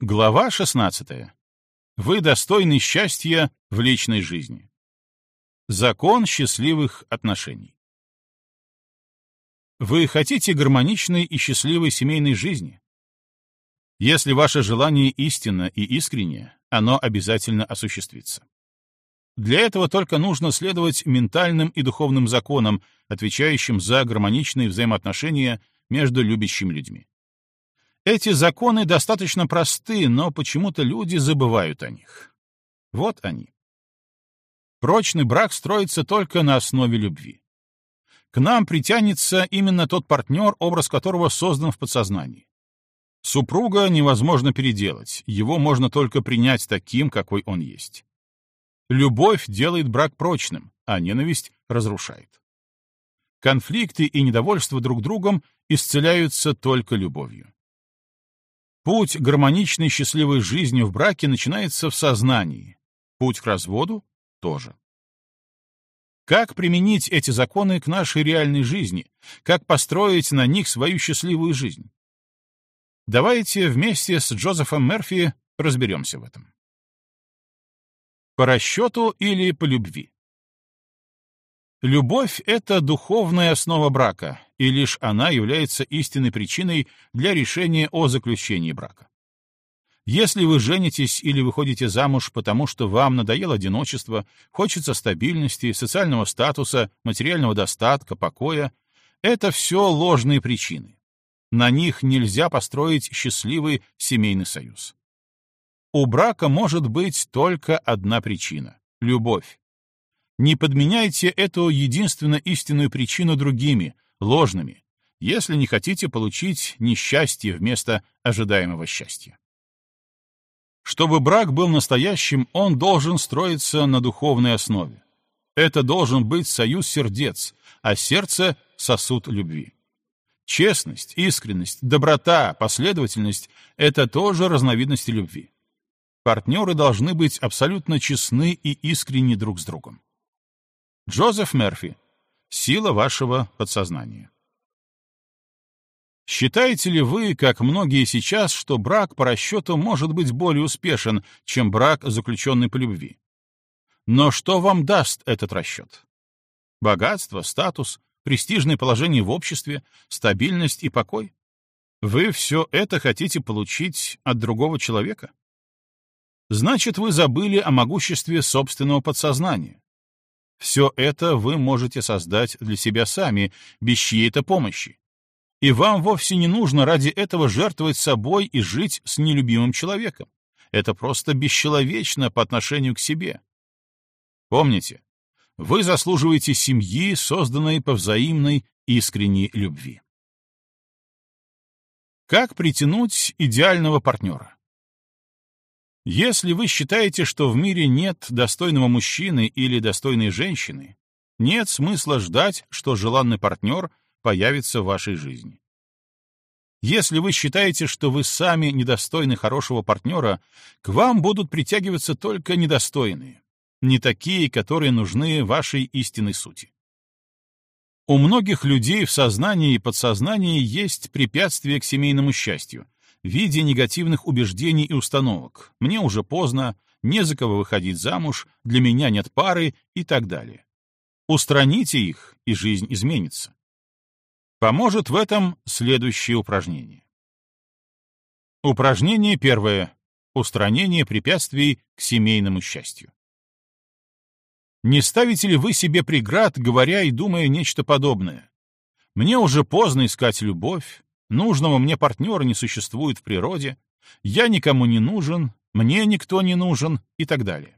Глава 16. Вы достойны счастья в личной жизни. Закон счастливых отношений. Вы хотите гармоничной и счастливой семейной жизни? Если ваше желание истинно и искренне, оно обязательно осуществится. Для этого только нужно следовать ментальным и духовным законам, отвечающим за гармоничные взаимоотношения между любящими людьми. Эти законы достаточно просты, но почему-то люди забывают о них. Вот они. Прочный брак строится только на основе любви. К нам притянется именно тот партнер, образ которого создан в подсознании. Супруга невозможно переделать, его можно только принять таким, какой он есть. Любовь делает брак прочным, а ненависть разрушает. Конфликты и недовольство друг другом исцеляются только любовью. Путь гармоничной счастливой жизни в браке начинается в сознании. Путь к разводу — тоже. Как применить эти законы к нашей реальной жизни? Как построить на них свою счастливую жизнь? Давайте вместе с Джозефом Мерфи разберемся в этом. По расчету или по любви? Любовь — это духовная основа брака, и лишь она является истинной причиной для решения о заключении брака. Если вы женитесь или выходите замуж потому, что вам надоело одиночество, хочется стабильности, социального статуса, материального достатка, покоя, это все ложные причины. На них нельзя построить счастливый семейный союз. У брака может быть только одна причина — любовь. Не подменяйте эту единственно истинную причину другими, ложными, если не хотите получить несчастье вместо ожидаемого счастья. Чтобы брак был настоящим, он должен строиться на духовной основе. Это должен быть союз сердец, а сердце — сосуд любви. Честность, искренность, доброта, последовательность — это тоже разновидности любви. Партнеры должны быть абсолютно честны и искренни друг с другом. Джозеф Мерфи. Сила вашего подсознания. Считаете ли вы, как многие сейчас, что брак по расчету может быть более успешен, чем брак, заключенный по любви? Но что вам даст этот расчет? Богатство, статус, престижное положение в обществе, стабильность и покой? Вы все это хотите получить от другого человека? Значит, вы забыли о могуществе собственного подсознания. Все это вы можете создать для себя сами, без чьей-то помощи. И вам вовсе не нужно ради этого жертвовать собой и жить с нелюбимым человеком. Это просто бесчеловечно по отношению к себе. Помните, вы заслуживаете семьи, созданной по взаимной искренней любви. Как притянуть идеального партнера? Если вы считаете, что в мире нет достойного мужчины или достойной женщины, нет смысла ждать, что желанный партнер появится в вашей жизни. Если вы считаете, что вы сами недостойны хорошего партнера, к вам будут притягиваться только недостойные, не такие, которые нужны вашей истинной сути. У многих людей в сознании и подсознании есть препятствия к семейному счастью, в виде негативных убеждений и установок «мне уже поздно», «не за кого выходить замуж», «для меня нет пары» и так далее. Устраните их, и жизнь изменится. Поможет в этом следующее упражнение. Упражнение первое. Устранение препятствий к семейному счастью. Не ставите ли вы себе преград, говоря и думая нечто подобное? Мне уже поздно искать любовь, Нужного мне партнера не существует в природе, я никому не нужен, мне никто не нужен и так далее.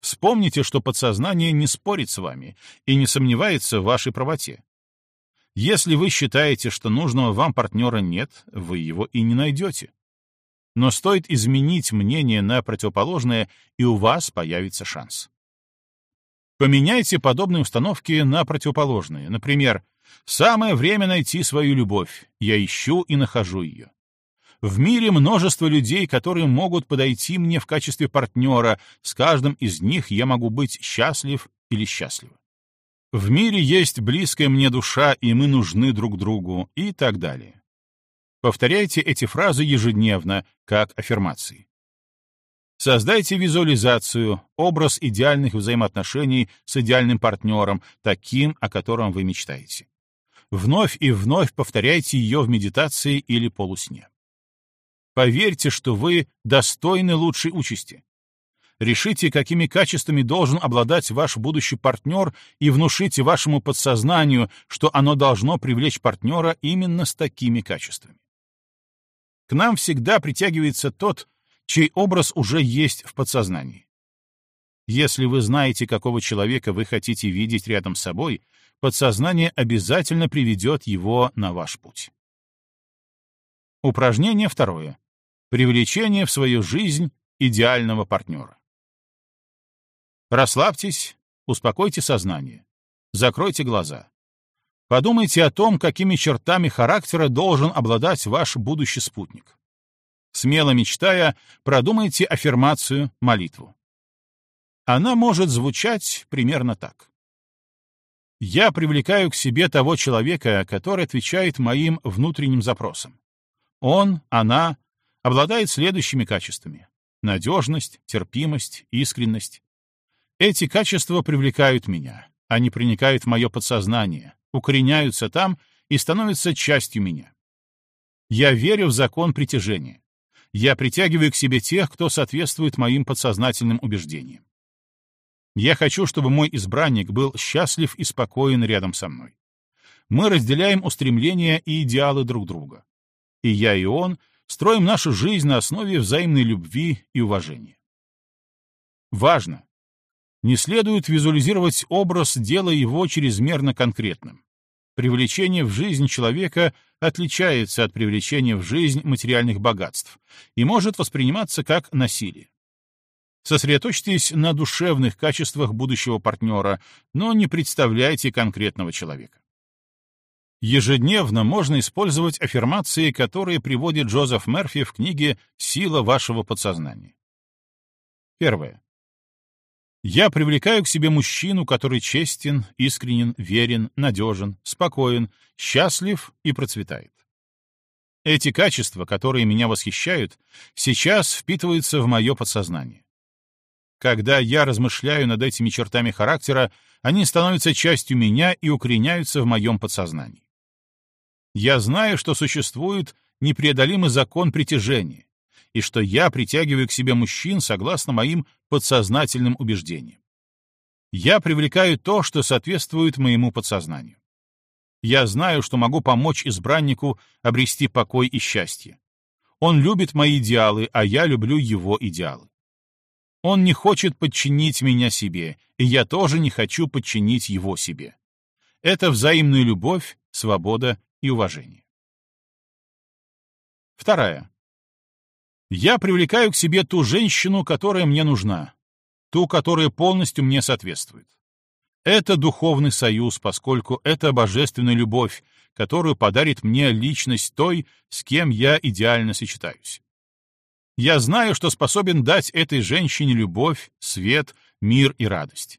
Вспомните, что подсознание не спорит с вами и не сомневается в вашей правоте. Если вы считаете, что нужного вам партнера нет, вы его и не найдете. Но стоит изменить мнение на противоположное, и у вас появится шанс. Поменяйте подобные установки на противоположные. Например, Самое время найти свою любовь. Я ищу и нахожу ее. В мире множество людей, которые могут подойти мне в качестве партнера. С каждым из них я могу быть счастлив или счастлива. В мире есть близкая мне душа, и мы нужны друг другу, и так далее. Повторяйте эти фразы ежедневно, как аффирмации. Создайте визуализацию, образ идеальных взаимоотношений с идеальным партнером, таким, о котором вы мечтаете. Вновь и вновь повторяйте ее в медитации или полусне. Поверьте, что вы достойны лучшей участи. Решите, какими качествами должен обладать ваш будущий партнер и внушите вашему подсознанию, что оно должно привлечь партнера именно с такими качествами. К нам всегда притягивается тот, чей образ уже есть в подсознании. Если вы знаете, какого человека вы хотите видеть рядом с собой, подсознание обязательно приведет его на ваш путь. Упражнение второе. Привлечение в свою жизнь идеального партнера. Расслабьтесь, успокойте сознание, закройте глаза. Подумайте о том, какими чертами характера должен обладать ваш будущий спутник. Смело мечтая, продумайте аффирмацию, молитву. Она может звучать примерно так. Я привлекаю к себе того человека, который отвечает моим внутренним запросам. Он, она обладает следующими качествами. Надежность, терпимость, искренность. Эти качества привлекают меня. Они проникают в мое подсознание, укореняются там и становятся частью меня. Я верю в закон притяжения я притягиваю к себе тех, кто соответствует моим подсознательным убеждениям. Я хочу, чтобы мой избранник был счастлив и спокоен рядом со мной. Мы разделяем устремления и идеалы друг друга. И я, и он строим нашу жизнь на основе взаимной любви и уважения. Важно! Не следует визуализировать образ, делая его чрезмерно конкретным. Привлечение в жизнь человека отличается от привлечения в жизнь материальных богатств и может восприниматься как насилие. Сосредоточьтесь на душевных качествах будущего партнера, но не представляйте конкретного человека. Ежедневно можно использовать аффирмации, которые приводит Джозеф Мерфи в книге «Сила вашего подсознания». Первое. Я привлекаю к себе мужчину, который честен, искренен, верен, надежен, спокоен, счастлив и процветает. Эти качества, которые меня восхищают, сейчас впитываются в мое подсознание. Когда я размышляю над этими чертами характера, они становятся частью меня и укореняются в моем подсознании. Я знаю, что существует непреодолимый закон притяжения, и что я притягиваю к себе мужчин согласно моим подсознательным убеждениям. Я привлекаю то, что соответствует моему подсознанию. Я знаю, что могу помочь избраннику обрести покой и счастье. Он любит мои идеалы, а я люблю его идеалы. Он не хочет подчинить меня себе, и я тоже не хочу подчинить его себе. Это взаимная любовь, свобода и уважение. Вторая. Я привлекаю к себе ту женщину, которая мне нужна, ту, которая полностью мне соответствует. Это духовный союз, поскольку это божественная любовь, которую подарит мне личность той, с кем я идеально сочетаюсь. Я знаю, что способен дать этой женщине любовь, свет, мир и радость.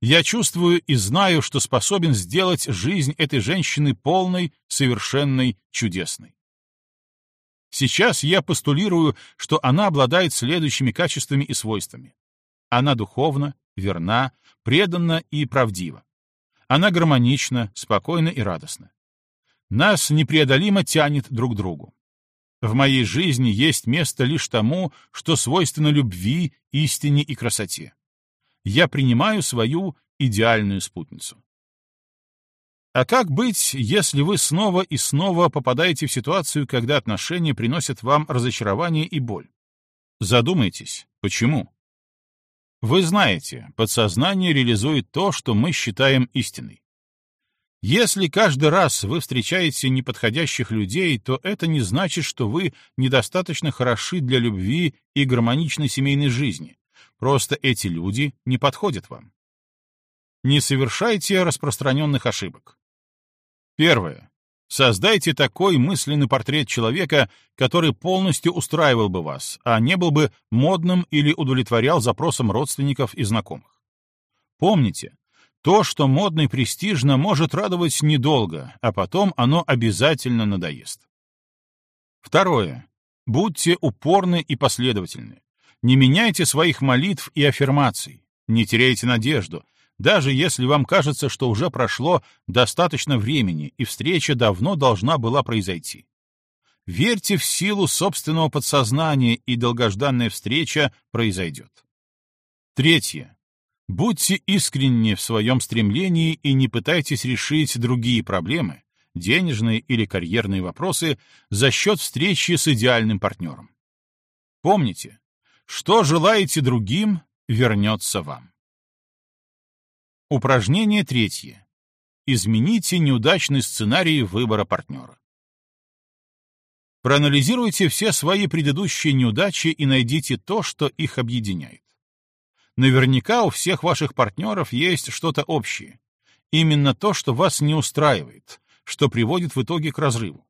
Я чувствую и знаю, что способен сделать жизнь этой женщины полной, совершенной, чудесной. Сейчас я постулирую, что она обладает следующими качествами и свойствами. Она духовна, верна, преданна и правдива. Она гармонична, спокойна и радостна. Нас непреодолимо тянет друг к другу. В моей жизни есть место лишь тому, что свойственно любви, истине и красоте. Я принимаю свою идеальную спутницу. А как быть, если вы снова и снова попадаете в ситуацию, когда отношения приносят вам разочарование и боль? Задумайтесь, почему? Вы знаете, подсознание реализует то, что мы считаем истиной. Если каждый раз вы встречаете неподходящих людей, то это не значит, что вы недостаточно хороши для любви и гармоничной семейной жизни. Просто эти люди не подходят вам. Не совершайте распространенных ошибок. Первое. Создайте такой мысленный портрет человека, который полностью устраивал бы вас, а не был бы модным или удовлетворял запросам родственников и знакомых. Помните, то, что модно и престижно, может радовать недолго, а потом оно обязательно надоест. Второе. Будьте упорны и последовательны. Не меняйте своих молитв и аффирмаций. Не теряйте надежду, даже если вам кажется, что уже прошло достаточно времени и встреча давно должна была произойти. Верьте в силу собственного подсознания, и долгожданная встреча произойдет. Третье. Будьте искренни в своем стремлении и не пытайтесь решить другие проблемы, денежные или карьерные вопросы, за счет встречи с идеальным партнером. Помните, что желаете другим, вернется вам. Упражнение третье. Измените неудачный сценарий выбора партнера. Проанализируйте все свои предыдущие неудачи и найдите то, что их объединяет. Наверняка у всех ваших партнеров есть что-то общее. Именно то, что вас не устраивает, что приводит в итоге к разрыву.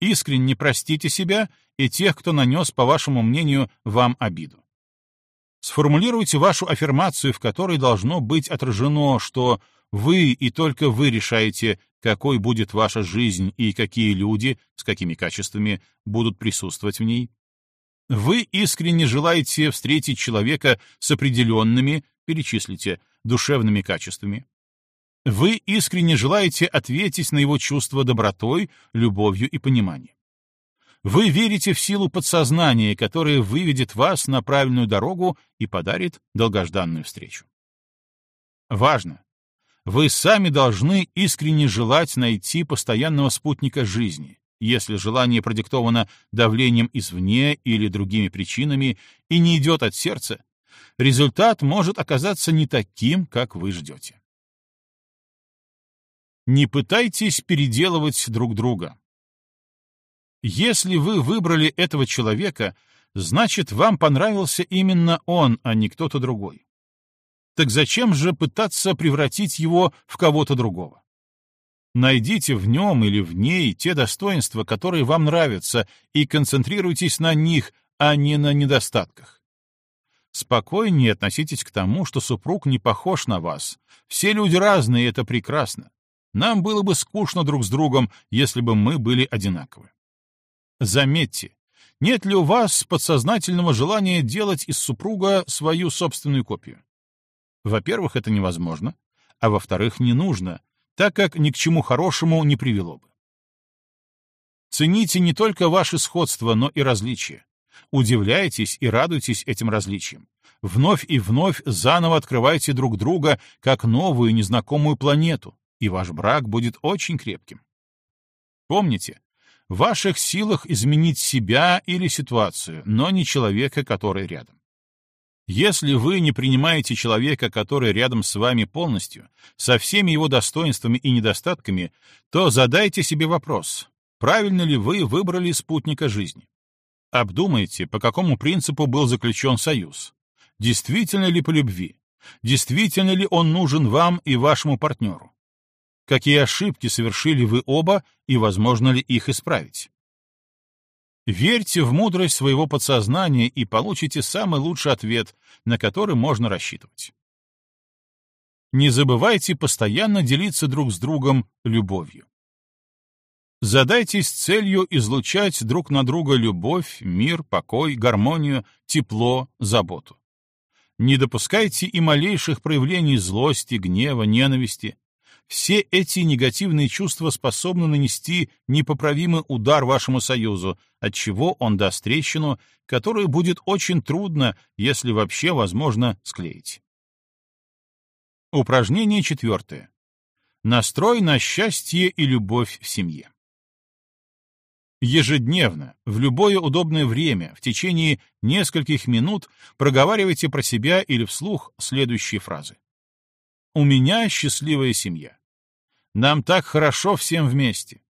Искренне простите себя и тех, кто нанес, по вашему мнению, вам обиду. Сформулируйте вашу аффирмацию, в которой должно быть отражено, что вы и только вы решаете, какой будет ваша жизнь и какие люди, с какими качествами будут присутствовать в ней. Вы искренне желаете встретить человека с определенными, перечислите, душевными качествами. Вы искренне желаете ответить на его чувства добротой, любовью и пониманием. Вы верите в силу подсознания, которое выведет вас на правильную дорогу и подарит долгожданную встречу. Важно! Вы сами должны искренне желать найти постоянного спутника жизни. Если желание продиктовано давлением извне или другими причинами и не идет от сердца, результат может оказаться не таким, как вы ждете. Не пытайтесь переделывать друг друга. Если вы выбрали этого человека, значит, вам понравился именно он, а не кто-то другой. Так зачем же пытаться превратить его в кого-то другого? Найдите в нем или в ней те достоинства, которые вам нравятся, и концентрируйтесь на них, а не на недостатках. Спокойнее относитесь к тому, что супруг не похож на вас. Все люди разные, это прекрасно. Нам было бы скучно друг с другом, если бы мы были одинаковы. Заметьте, нет ли у вас подсознательного желания делать из супруга свою собственную копию? Во-первых, это невозможно, а во-вторых, не нужно, так как ни к чему хорошему не привело бы. Цените не только ваше сходство, но и различия. Удивляйтесь и радуйтесь этим различиям. Вновь и вновь заново открывайте друг друга как новую незнакомую планету, и ваш брак будет очень крепким. Помните, в ваших силах изменить себя или ситуацию, но не человека, который рядом. Если вы не принимаете человека, который рядом с вами полностью, со всеми его достоинствами и недостатками, то задайте себе вопрос, правильно ли вы выбрали спутника жизни. Обдумайте, по какому принципу был заключен союз. Действительно ли по любви? Действительно ли он нужен вам и вашему партнеру? Какие ошибки совершили вы оба и возможно ли их исправить. Верьте в мудрость своего подсознания и получите самый лучший ответ, на который можно рассчитывать. Не забывайте постоянно делиться друг с другом любовью. Задайтесь целью излучать друг на друга любовь, мир, покой, гармонию, тепло, заботу. Не допускайте и малейших проявлений злости, гнева, ненависти, все эти негативные чувства способны нанести непоправимый удар вашему союзу, от чего он даст трещину, которую будет очень трудно, если вообще возможно, склеить. Упражнение четвертое. Настрой на счастье и любовь в семье. Ежедневно, в любое удобное время, в течение нескольких минут проговаривайте про себя или вслух следующие фразы. «У меня счастливая семья. Нам так хорошо всем вместе.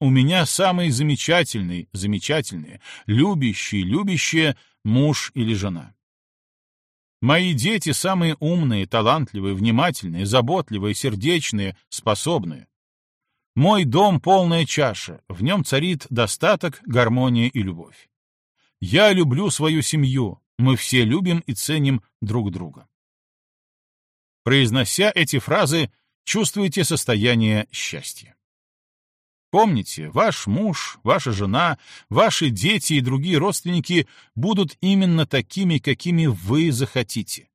У меня самый замечательный, замечательные, любящий, любящие муж или жена. Мои дети самые умные, талантливые, внимательные, заботливые, сердечные, способные. Мой дом — полная чаша, в нем царит достаток, гармония и любовь. Я люблю свою семью, мы все любим и ценим друг друга. Произнося эти фразы, чувствуете состояние счастья. Помните, ваш муж, ваша жена, ваши дети и другие родственники будут именно такими, какими вы захотите.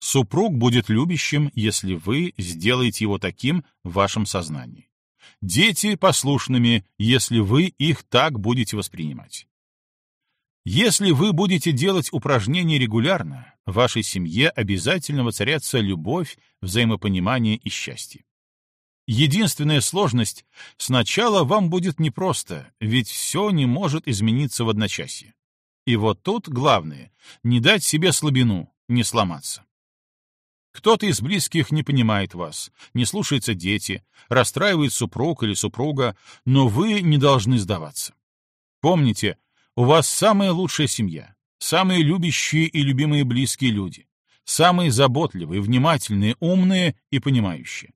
Супруг будет любящим, если вы сделаете его таким в вашем сознании. Дети послушными, если вы их так будете воспринимать. Если вы будете делать упражнения регулярно, в вашей семье обязательно воцарятся любовь, взаимопонимание и счастье. Единственная сложность — сначала вам будет непросто, ведь все не может измениться в одночасье. И вот тут главное — не дать себе слабину, не сломаться. Кто-то из близких не понимает вас, не слушаются дети, расстраивает супруг или супруга, но вы не должны сдаваться. Помните, у вас самая лучшая семья, самые любящие и любимые близкие люди, самые заботливые, внимательные, умные и понимающие.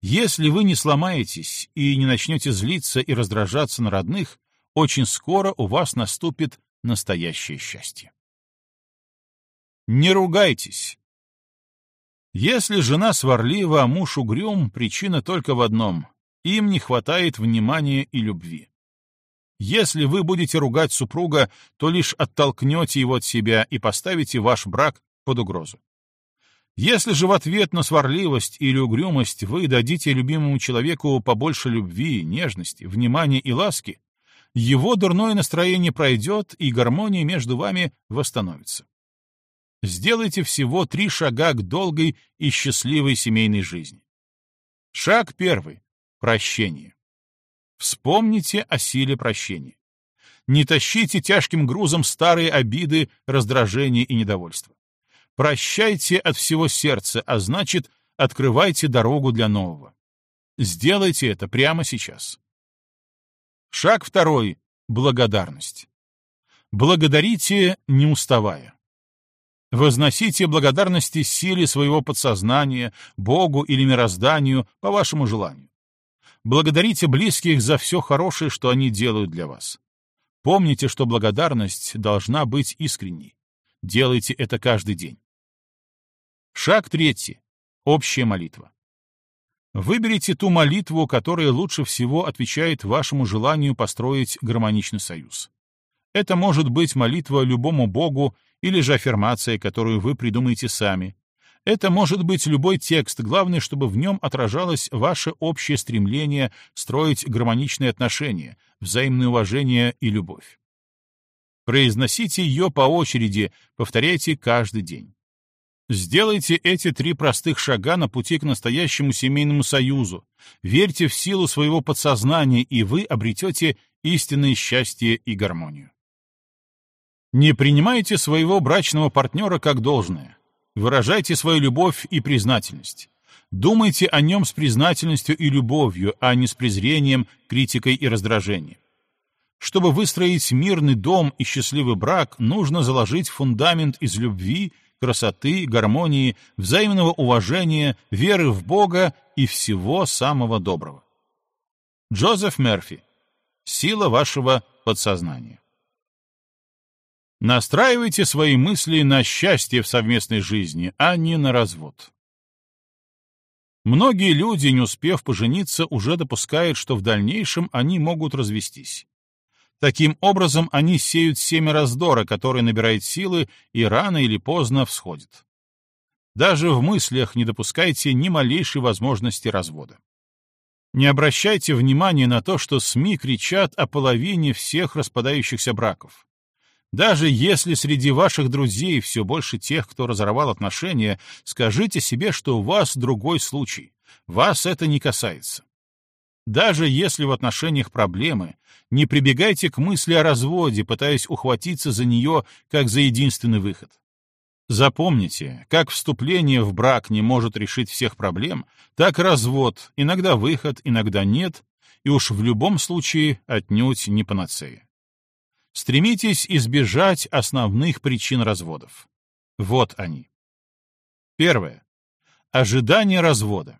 Если вы не сломаетесь и не начнете злиться и раздражаться на родных, очень скоро у вас наступит настоящее счастье. Не ругайтесь. Если жена сварлива, а муж угрюм, причина только в одном — им не хватает внимания и любви. Если вы будете ругать супруга, то лишь оттолкнете его от себя и поставите ваш брак под угрозу. Если же в ответ на сварливость или угрюмость вы дадите любимому человеку побольше любви, нежности, внимания и ласки, его дурное настроение пройдет, и гармония между вами восстановится. Сделайте всего три шага к долгой и счастливой семейной жизни. Шаг первый — прощение. Вспомните о силе прощения. Не тащите тяжким грузом старые обиды, раздражения и недовольства. Прощайте от всего сердца, а значит, открывайте дорогу для нового. Сделайте это прямо сейчас. Шаг второй — благодарность. Благодарите, не уставая. Возносите благодарности силе своего подсознания, Богу или мирозданию, по вашему желанию. Благодарите близких за все хорошее, что они делают для вас. Помните, что благодарность должна быть искренней. Делайте это каждый день. Шаг третий. Общая молитва. Выберите ту молитву, которая лучше всего отвечает вашему желанию построить гармоничный союз. Это может быть молитва любому богу или же аффирмация, которую вы придумаете сами. Это может быть любой текст, главное, чтобы в нем отражалось ваше общее стремление строить гармоничные отношения, взаимное уважение и любовь. Произносите ее по очереди, повторяйте каждый день. Сделайте эти три простых шага на пути к настоящему семейному союзу. Верьте в силу своего подсознания, и вы обретете истинное счастье и гармонию. Не принимайте своего брачного партнера как должное. Выражайте свою любовь и признательность. Думайте о нем с признательностью и любовью, а не с презрением, критикой и раздражением. Чтобы выстроить мирный дом и счастливый брак, нужно заложить фундамент из любви красоты, гармонии, взаимного уважения, веры в Бога и всего самого доброго. Джозеф Мерфи. Сила вашего подсознания. Настраивайте свои мысли на счастье в совместной жизни, а не на развод. Многие люди, не успев пожениться, уже допускают, что в дальнейшем они могут развестись. Таким образом, они сеют семя раздора, которое набирает силы и рано или поздно всходит. Даже в мыслях не допускайте ни малейшей возможности развода. Не обращайте внимания на то, что СМИ кричат о половине всех распадающихся браков. Даже если среди ваших друзей все больше тех, кто разорвал отношения, скажите себе, что у вас другой случай. Вас это не касается. Даже если в отношениях проблемы, не прибегайте к мысли о разводе, пытаясь ухватиться за нее как за единственный выход. Запомните, как вступление в брак не может решить всех проблем, так развод, иногда выход, иногда нет, и уж в любом случае отнюдь не панацея. Стремитесь избежать основных причин разводов. Вот они. Первое. Ожидание развода.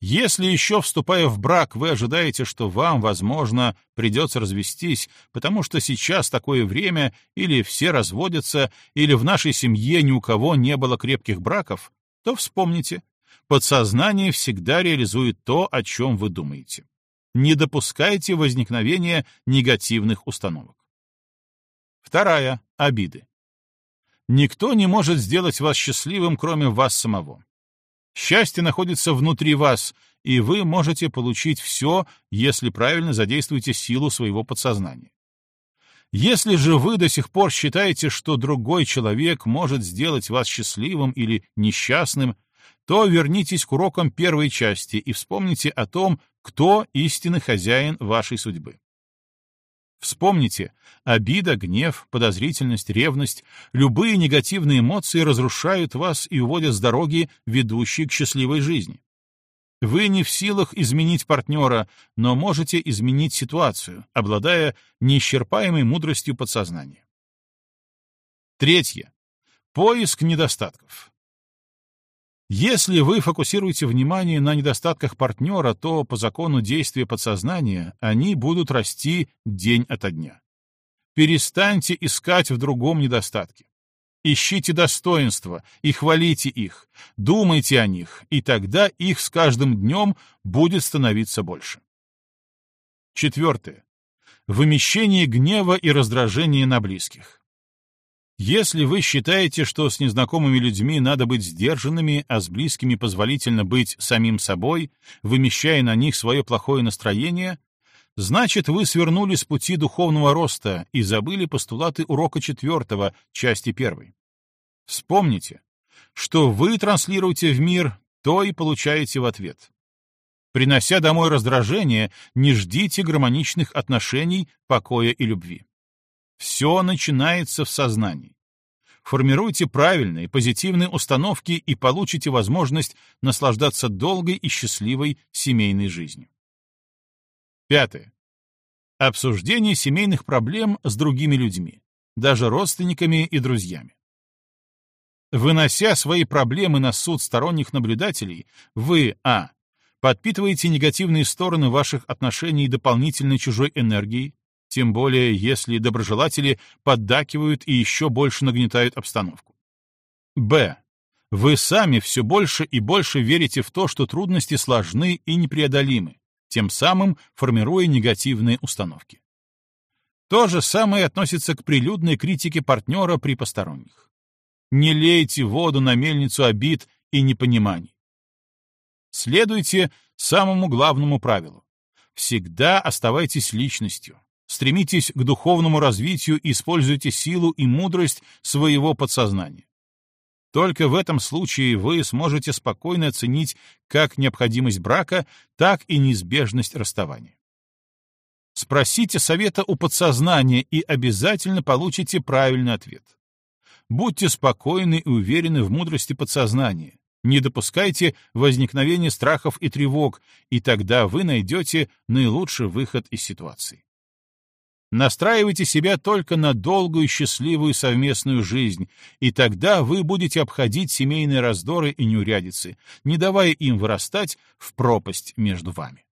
Если еще вступая в брак, вы ожидаете, что вам, возможно, придется развестись, потому что сейчас такое время, или все разводятся, или в нашей семье ни у кого не было крепких браков, то вспомните, подсознание всегда реализует то, о чем вы думаете. Не допускайте возникновения негативных установок. Вторая — обиды. Никто не может сделать вас счастливым, кроме вас самого. Счастье находится внутри вас, и вы можете получить все, если правильно задействуете силу своего подсознания. Если же вы до сих пор считаете, что другой человек может сделать вас счастливым или несчастным, то вернитесь к урокам первой части и вспомните о том, кто истинный хозяин вашей судьбы. Вспомните, обида, гнев, подозрительность, ревность, любые негативные эмоции разрушают вас и уводят с дороги, ведущей к счастливой жизни. Вы не в силах изменить партнера, но можете изменить ситуацию, обладая неисчерпаемой мудростью подсознания. Третье. Поиск недостатков. Если вы фокусируете внимание на недостатках партнера, то по закону действия подсознания они будут расти день ото дня. Перестаньте искать в другом недостатки. Ищите достоинства и хвалите их, думайте о них, и тогда их с каждым днем будет становиться больше. Четвертое. Вымещение гнева и раздражения на близких. Если вы считаете, что с незнакомыми людьми надо быть сдержанными, а с близкими позволительно быть самим собой, вымещая на них свое плохое настроение, значит, вы свернули с пути духовного роста и забыли постулаты урока четвертого, части первой. Вспомните, что вы транслируете в мир, то и получаете в ответ. Принося домой раздражение, не ждите гармоничных отношений, покоя и любви. Все начинается в сознании. Формируйте правильные, позитивные установки и получите возможность наслаждаться долгой и счастливой семейной жизнью. Пятое. Обсуждение семейных проблем с другими людьми, даже родственниками и друзьями. Вынося свои проблемы на суд сторонних наблюдателей, вы а. подпитываете негативные стороны ваших отношений дополнительной чужой энергией, тем более если доброжелатели поддакивают и еще больше нагнетают обстановку. Б. Вы сами все больше и больше верите в то, что трудности сложны и непреодолимы, тем самым формируя негативные установки. То же самое относится к прилюдной критике партнера при посторонних. Не лейте воду на мельницу обид и непониманий. Следуйте самому главному правилу. Всегда оставайтесь личностью, Стремитесь к духовному развитию и используйте силу и мудрость своего подсознания. Только в этом случае вы сможете спокойно оценить как необходимость брака, так и неизбежность расставания. Спросите совета у подсознания и обязательно получите правильный ответ. Будьте спокойны и уверены в мудрости подсознания. Не допускайте возникновения страхов и тревог, и тогда вы найдете наилучший выход из ситуации. Настраивайте себя только на долгую счастливую совместную жизнь, и тогда вы будете обходить семейные раздоры и неурядицы, не давая им вырастать в пропасть между вами.